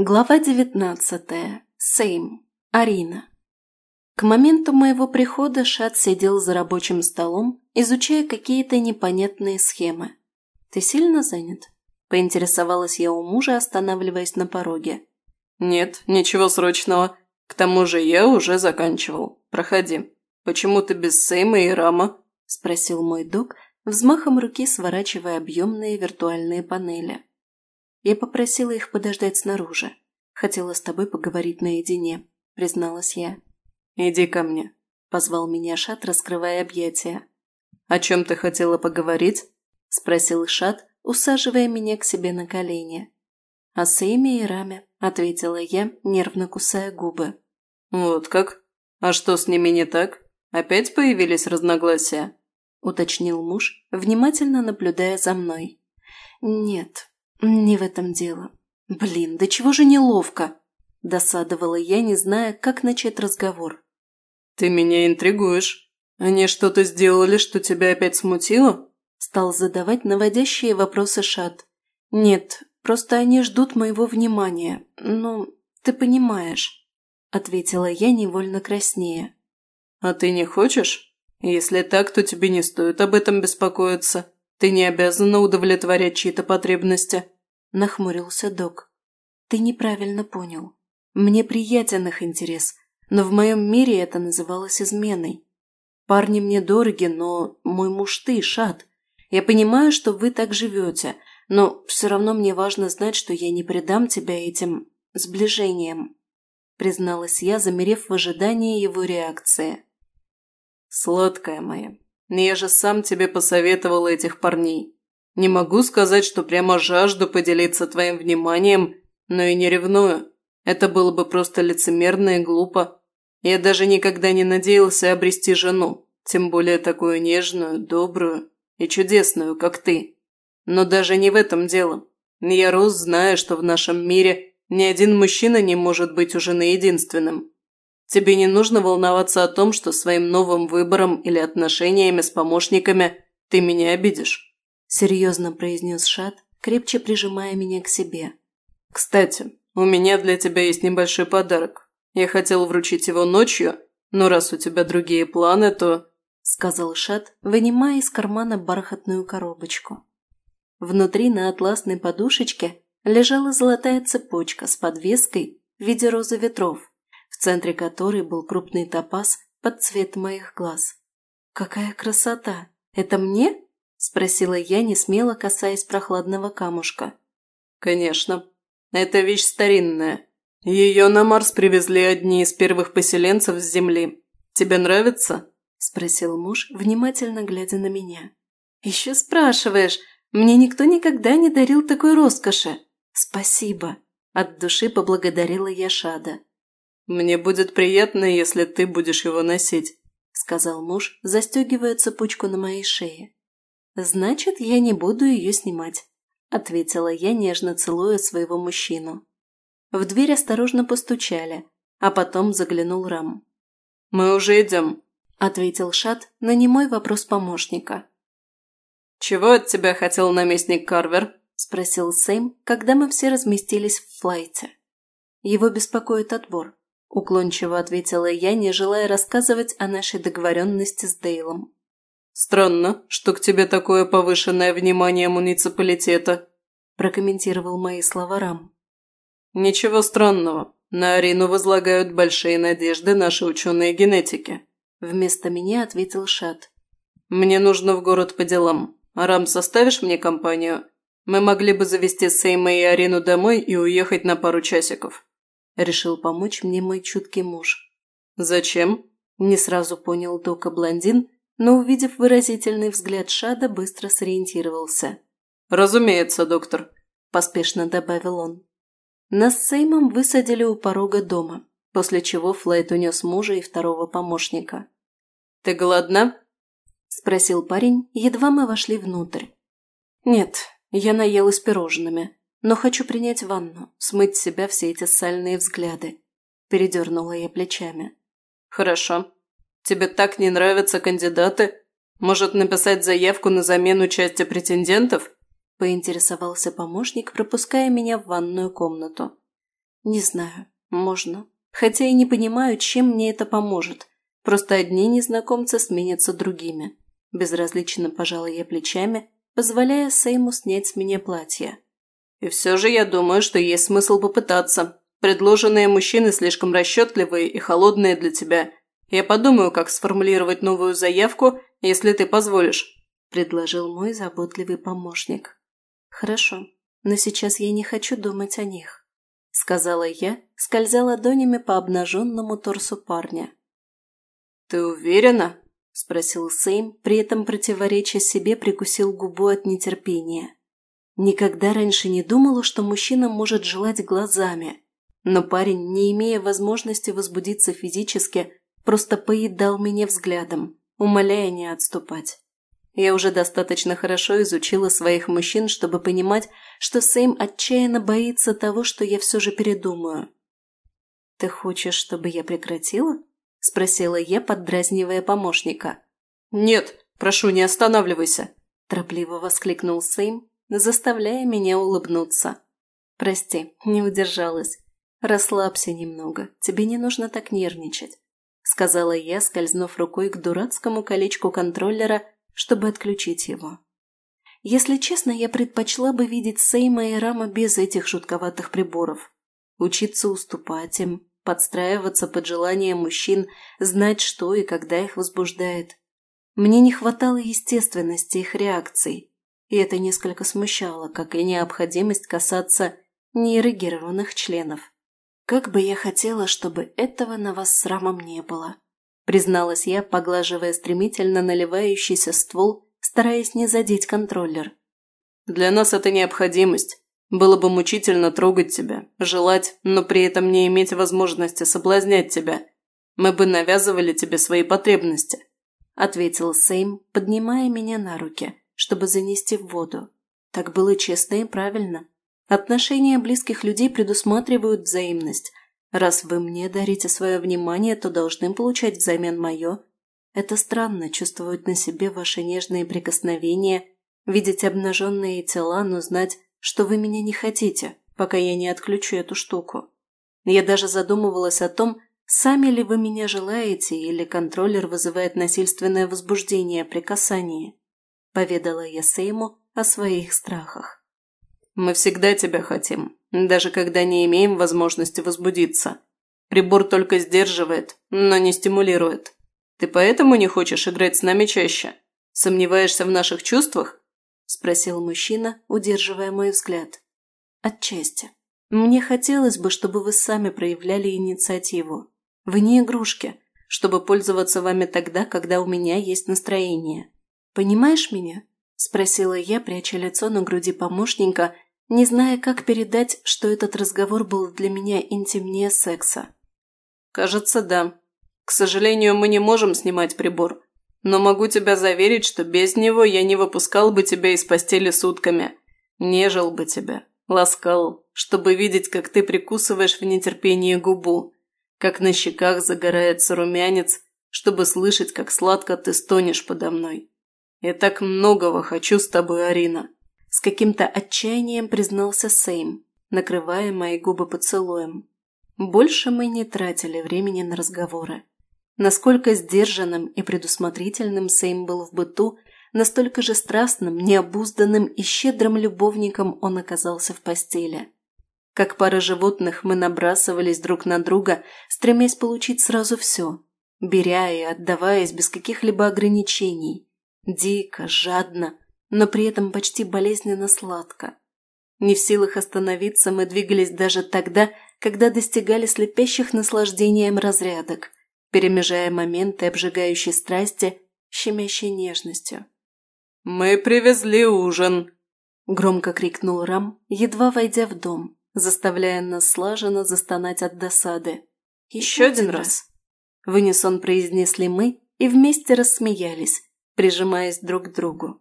Глава девятнадцатая. Сейм. Арина. К моменту моего прихода Шат сидел за рабочим столом, изучая какие-то непонятные схемы. «Ты сильно занят?» – поинтересовалась я у мужа, останавливаясь на пороге. «Нет, ничего срочного. К тому же я уже заканчивал. Проходи. Почему ты без Сейма и Рама?» – спросил мой док, взмахом руки сворачивая объемные виртуальные панели. Я попросила их подождать снаружи. Хотела с тобой поговорить наедине, призналась я. «Иди ко мне», – позвал меня Шат, раскрывая объятия. «О чем ты хотела поговорить?» – спросил Шат, усаживая меня к себе на колени. «О Сейме и Раме», – ответила я, нервно кусая губы. «Вот как? А что с ними не так? Опять появились разногласия?» – уточнил муж, внимательно наблюдая за мной. «Нет, «Не в этом дело. Блин, да чего же неловко?» – досадовала я, не зная, как начать разговор. «Ты меня интригуешь. Они что-то сделали, что тебя опять смутило?» – стал задавать наводящие вопросы Шат. «Нет, просто они ждут моего внимания. Ну, ты понимаешь», – ответила я невольно краснее. «А ты не хочешь? Если так, то тебе не стоит об этом беспокоиться. Ты не обязана удовлетворять чьи-то потребности», – нахмурился док. «Ты неправильно понял. Мне приятен их интерес, но в моем мире это называлось изменой. Парни мне дороги, но мой муж ты, Шат. Я понимаю, что вы так живете, но все равно мне важно знать, что я не предам тебя этим сближением», – призналась я, замерев в ожидании его реакции. «Сладкая моя, я же сам тебе посоветовал этих парней. Не могу сказать, что прямо жажду поделиться твоим вниманием, но и не ревную. Это было бы просто лицемерно и глупо. Я даже никогда не надеялся обрести жену, тем более такую нежную, добрую и чудесную, как ты. Но даже не в этом дело. Я рос, зная, что в нашем мире ни один мужчина не может быть у жены единственным. Тебе не нужно волноваться о том, что своим новым выбором или отношениями с помощниками ты меня обидишь», – серьезно произнес Шат, крепче прижимая меня к себе. «Кстати, у меня для тебя есть небольшой подарок. Я хотел вручить его ночью, но раз у тебя другие планы, то...» – сказал Шат, вынимая из кармана бархатную коробочку. Внутри на атласной подушечке лежала золотая цепочка с подвеской в виде розы ветров в центре которой был крупный топаз под цвет моих глаз. «Какая красота! Это мне?» – спросила я, не смело касаясь прохладного камушка. «Конечно. Это вещь старинная. Ее на Марс привезли одни из первых поселенцев с Земли. Тебе нравится?» – спросил муж, внимательно глядя на меня. «Еще спрашиваешь. Мне никто никогда не дарил такой роскоши. Спасибо!» От души поблагодарила я Шада. «Мне будет приятно, если ты будешь его носить», – сказал муж, застегивая цепочку на моей шее. «Значит, я не буду ее снимать», – ответила я, нежно целуя своего мужчину. В дверь осторожно постучали, а потом заглянул Рам. «Мы уже идем», – ответил Шат на немой вопрос помощника. «Чего от тебя хотел наместник Карвер?» – спросил Сэм, когда мы все разместились в флайте. Его беспокоит отбор. – уклончиво ответила я, не желая рассказывать о нашей договоренности с Дейлом. «Странно, что к тебе такое повышенное внимание муниципалитета», – прокомментировал мои слова Рам. «Ничего странного. На Арину возлагают большие надежды наши ученые генетики», – вместо меня ответил Шат. «Мне нужно в город по делам. Рам, составишь мне компанию? Мы могли бы завести Сейма и Арину домой и уехать на пару часиков». Решил помочь мне мой чуткий муж. «Зачем?» Не сразу понял Дока блондин, но, увидев выразительный взгляд Шада, быстро сориентировался. «Разумеется, доктор», – поспешно добавил он. Нас с Сеймом высадили у порога дома, после чего Флайт унес мужа и второго помощника. «Ты голодна?» – спросил парень, едва мы вошли внутрь. «Нет, я наелась пирожными», но хочу принять ванну, смыть с себя все эти сальные взгляды. Передернула я плечами. Хорошо. Тебе так не нравятся кандидаты? Может, написать заявку на замену части претендентов? Поинтересовался помощник, пропуская меня в ванную комнату. Не знаю. Можно. Хотя и не понимаю, чем мне это поможет. Просто одни незнакомцы сменятся другими. Безразлично пожала я плечами, позволяя Сейму снять с меня платье. И все же я думаю, что есть смысл попытаться. Предложенные мужчины слишком расчетливые и холодные для тебя. Я подумаю, как сформулировать новую заявку, если ты позволишь», – предложил мой заботливый помощник. «Хорошо, но сейчас я не хочу думать о них», – сказала я, скользя ладонями по обнаженному торсу парня. «Ты уверена?» – спросил Сейм, при этом противореча себе прикусил губу от нетерпения. Никогда раньше не думала, что мужчина может желать глазами. Но парень, не имея возможности возбудиться физически, просто поедал меня взглядом, умоляя не отступать. Я уже достаточно хорошо изучила своих мужчин, чтобы понимать, что Сейм отчаянно боится того, что я все же передумаю. «Ты хочешь, чтобы я прекратила?» – спросила я, поддразнивая помощника. «Нет, прошу, не останавливайся!» – торопливо воскликнул Сейм, заставляя меня улыбнуться. «Прости, не удержалась. Расслабься немного, тебе не нужно так нервничать», сказала я, скользнув рукой к дурацкому колечку контроллера, чтобы отключить его. Если честно, я предпочла бы видеть Сейма и Рама без этих жутковатых приборов. Учиться уступать им, подстраиваться под желания мужчин, знать, что и когда их возбуждает. Мне не хватало естественности их реакций, и это несколько смущало, как и необходимость касаться неэрегированных членов. «Как бы я хотела, чтобы этого на вас с рамом не было», призналась я, поглаживая стремительно наливающийся ствол, стараясь не задеть контроллер. «Для нас это необходимость. Было бы мучительно трогать тебя, желать, но при этом не иметь возможности соблазнять тебя. Мы бы навязывали тебе свои потребности», ответил Сейм, поднимая меня на руки чтобы занести в воду. Так было честно и правильно. Отношения близких людей предусматривают взаимность. Раз вы мне дарите свое внимание, то должны получать взамен мое. Это странно чувствовать на себе ваши нежные прикосновения, видеть обнаженные тела, но знать, что вы меня не хотите, пока я не отключу эту штуку. Я даже задумывалась о том, сами ли вы меня желаете или контроллер вызывает насильственное возбуждение при касании поведала я Сейму о своих страхах. «Мы всегда тебя хотим, даже когда не имеем возможности возбудиться. Прибор только сдерживает, но не стимулирует. Ты поэтому не хочешь играть с нами чаще? Сомневаешься в наших чувствах?» – спросил мужчина, удерживая мой взгляд. «Отчасти. Мне хотелось бы, чтобы вы сами проявляли инициативу. Вы не игрушки, чтобы пользоваться вами тогда, когда у меня есть настроение. Понимаешь меня?» – спросила я, пряча лицо на груди помощника, не зная, как передать, что этот разговор был для меня интимнее секса. «Кажется, да. К сожалению, мы не можем снимать прибор. Но могу тебя заверить, что без него я не выпускал бы тебя из постели сутками. Нежил бы тебя, ласкал, чтобы видеть, как ты прикусываешь в нетерпении губу, как на щеках загорается румянец, чтобы слышать, как сладко ты стонешь подо мной. «Я так многого хочу с тобой, Арина!» С каким-то отчаянием признался Сейм, накрывая мои губы поцелуем. Больше мы не тратили времени на разговоры. Насколько сдержанным и предусмотрительным Сейм был в быту, настолько же страстным, необузданным и щедрым любовником он оказался в постели. Как пара животных мы набрасывались друг на друга, стремясь получить сразу все, беря и отдаваясь без каких-либо ограничений. Дико, жадно, но при этом почти болезненно сладко. Не в силах остановиться, мы двигались даже тогда, когда достигали слепящих наслаждением разрядок, перемежая моменты обжигающей страсти, щемящей нежностью. «Мы привезли ужин!» – громко крикнул Рам, едва войдя в дом, заставляя нас слаженно застонать от досады. «Еще один раз!» – в унисон произнесли мы и вместе рассмеялись, прижимаясь друг к другу.